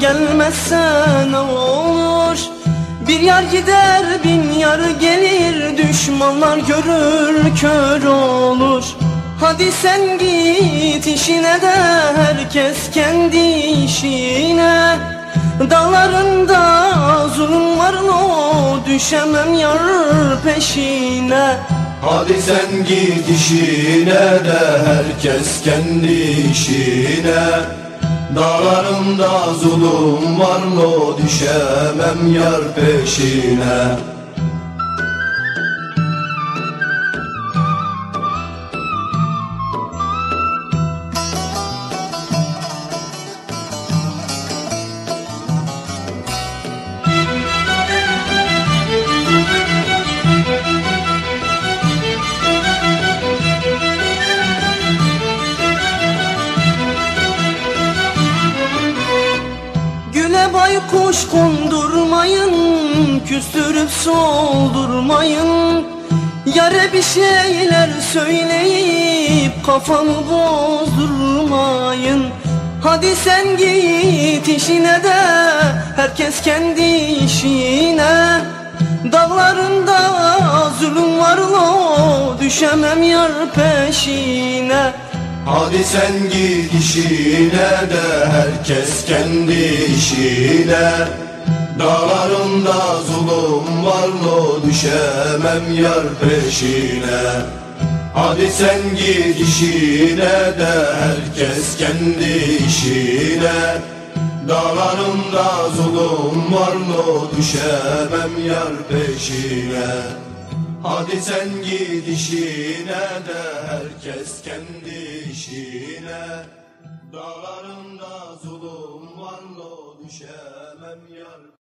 gelmezse ne olur? Bir yar gider bin yar gelir Düşmanlar görür kör olur. Hadi sen git işine de herkes kendi işine. Dağlarında zulüm var o düşemem yar peşine. Hadi sen git işine de herkes kendi işine Dağlarımda zulüm var lo düşemem yar peşine baykuş kondurmayın Küstürüp soldurmayın. Yare bir şeyler söyleyip Kafamı bozdurmayın. Hadi sen git işine de Herkes kendi işine. Dağlarında zulüm var lo Düşemem yar peşine Hadi sen git işine de herkes kendi işine. Dağlarında zulüm var lo düşemem yar peşine. Hadi sen git işine de herkes kendi işine. Dağlarında zulüm var lo düşemem yar peşine Hadi sen git işine de herkes kendi işine. Dağlarında zulüm var lo düşemem yar